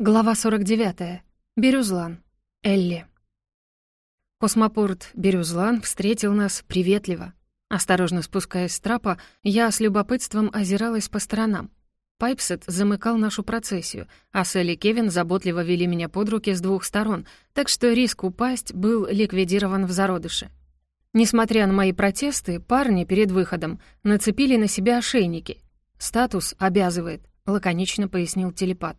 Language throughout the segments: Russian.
Глава 49. Бирюзлан. Элли. Космопорт Бирюзлан встретил нас приветливо. Осторожно спускаясь с трапа, я с любопытством озиралась по сторонам. Пайпсет замыкал нашу процессию, а Сэлли и Кевин заботливо вели меня под руки с двух сторон, так что риск упасть был ликвидирован в зародыше. Несмотря на мои протесты, парни перед выходом нацепили на себя ошейники. «Статус обязывает», — лаконично пояснил телепат.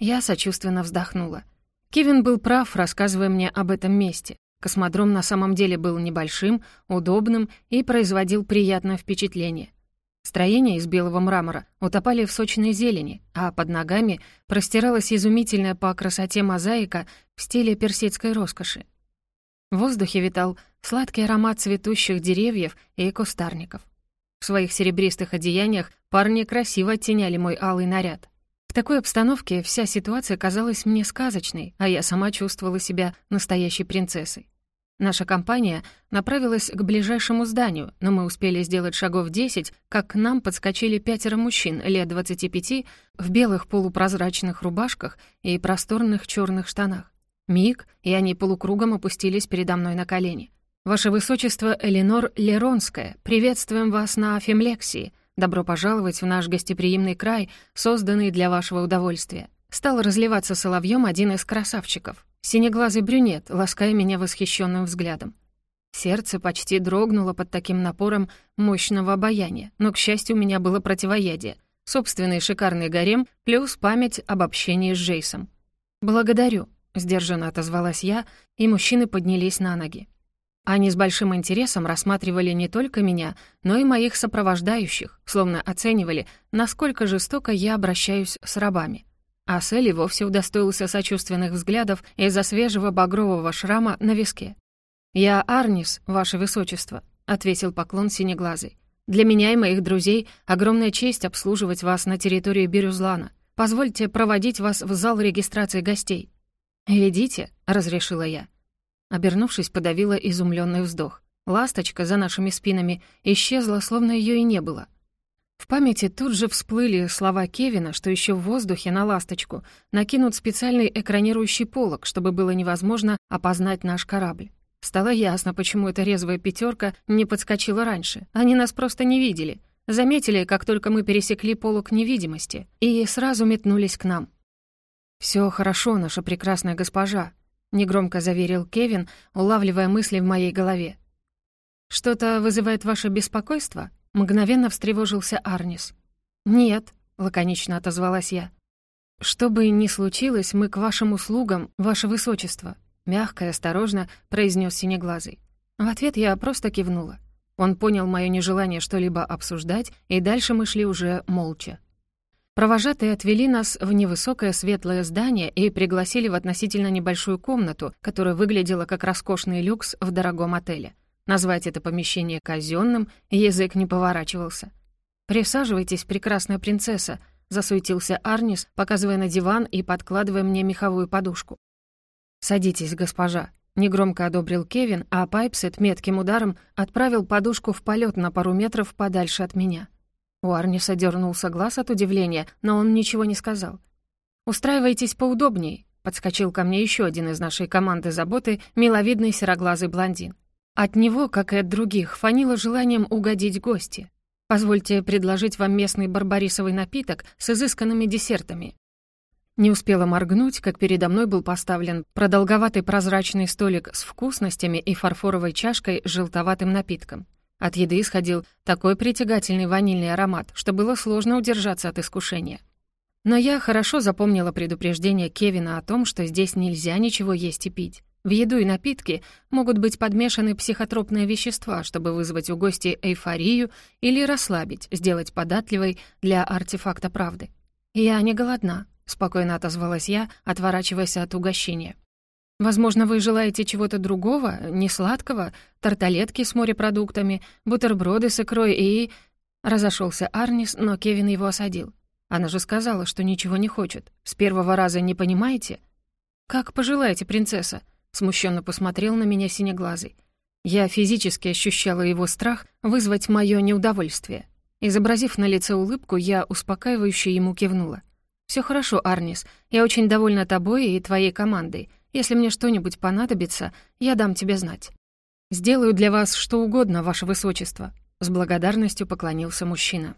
Я сочувственно вздохнула. Кевин был прав, рассказывая мне об этом месте. Космодром на самом деле был небольшим, удобным и производил приятное впечатление. Строения из белого мрамора утопали в сочной зелени, а под ногами простиралась изумительная по красоте мозаика в стиле персидской роскоши. В воздухе витал сладкий аромат цветущих деревьев и кустарников. В своих серебристых одеяниях парни красиво оттеняли мой алый наряд. Такой обстановке вся ситуация казалась мне сказочной, а я сама чувствовала себя настоящей принцессой. Наша компания направилась к ближайшему зданию, но мы успели сделать шагов 10, как к нам подскочили пятеро мужчин лет 25 в белых полупрозрачных рубашках и просторных черных штанах. Миг, и они полукругом опустились передо мной на колени. «Ваше Высочество Эленор Леронская, приветствуем вас на Афемлексии. Добро пожаловать в наш гостеприимный край, созданный для вашего удовольствия. Стал разливаться соловьем один из красавчиков. Синеглазый брюнет, лаская меня восхищенным взглядом. Сердце почти дрогнуло под таким напором мощного обаяния, но, к счастью, у меня было противоядие. Собственный шикарный гарем плюс память об общении с Джейсом. «Благодарю», — сдержанно отозвалась я, и мужчины поднялись на ноги. Они с большим интересом рассматривали не только меня, но и моих сопровождающих, словно оценивали, насколько жестоко я обращаюсь с рабами. А Селли вовсе удостоился сочувственных взглядов из-за свежего багрового шрама на виске. «Я Арнис, ваше высочество», — ответил поклон синеглазый. «Для меня и моих друзей огромная честь обслуживать вас на территории Бирюзлана. Позвольте проводить вас в зал регистрации гостей». «Ведите», — разрешила я. Обернувшись, подавила изумленный вздох. Ласточка за нашими спинами исчезла, словно ее и не было. В памяти тут же всплыли слова Кевина, что еще в воздухе на ласточку накинут специальный экранирующий полог, чтобы было невозможно опознать наш корабль. Стало ясно, почему эта резвая пятерка не подскочила раньше. Они нас просто не видели. Заметили, как только мы пересекли полог невидимости, и сразу метнулись к нам. «Все хорошо, наша прекрасная госпожа», — негромко заверил Кевин, улавливая мысли в моей голове. «Что-то вызывает ваше беспокойство?» — мгновенно встревожился Арнис. «Нет», — лаконично отозвалась я. «Что бы ни случилось, мы к вашим услугам, ваше высочество», — мягко и осторожно произнес Синеглазый. В ответ я просто кивнула. Он понял мое нежелание что-либо обсуждать, и дальше мы шли уже молча. Провожатые отвели нас в невысокое светлое здание и пригласили в относительно небольшую комнату, которая выглядела как роскошный люкс в дорогом отеле. Назвать это помещение казенным язык не поворачивался. «Присаживайтесь, прекрасная принцесса», — засуетился Арнис, показывая на диван и подкладывая мне меховую подушку. «Садитесь, госпожа», — негромко одобрил Кевин, а Пайпсет метким ударом отправил подушку в полет на пару метров подальше от меня. У Арниса дернулся глаз от удивления, но он ничего не сказал. «Устраивайтесь поудобней», — подскочил ко мне еще один из нашей команды заботы, миловидный сероглазый блондин. От него, как и от других, фанило желанием угодить гости. «Позвольте предложить вам местный барбарисовый напиток с изысканными десертами». Не успела моргнуть, как передо мной был поставлен продолговатый прозрачный столик с вкусностями и фарфоровой чашкой с желтоватым напитком. От еды исходил такой притягательный ванильный аромат, что было сложно удержаться от искушения. Но я хорошо запомнила предупреждение Кевина о том, что здесь нельзя ничего есть и пить. В еду и напитки могут быть подмешаны психотропные вещества, чтобы вызвать у гостей эйфорию или расслабить, сделать податливой для артефакта правды. «Я не голодна», — спокойно отозвалась я, отворачиваясь от угощения. Возможно, вы желаете чего-то другого, не сладкого, тарталетки с морепродуктами, бутерброды с икрой и...» Разошелся Арнис, но Кевин его осадил. «Она же сказала, что ничего не хочет. С первого раза не понимаете?» «Как пожелаете, принцесса», — смущенно посмотрел на меня синеглазый. Я физически ощущала его страх вызвать моё неудовольствие. Изобразив на лице улыбку, я успокаивающе ему кивнула. Все хорошо, Арнис. Я очень довольна тобой и твоей командой. Если мне что-нибудь понадобится, я дам тебе знать». «Сделаю для вас что угодно, ваше высочество», — с благодарностью поклонился мужчина.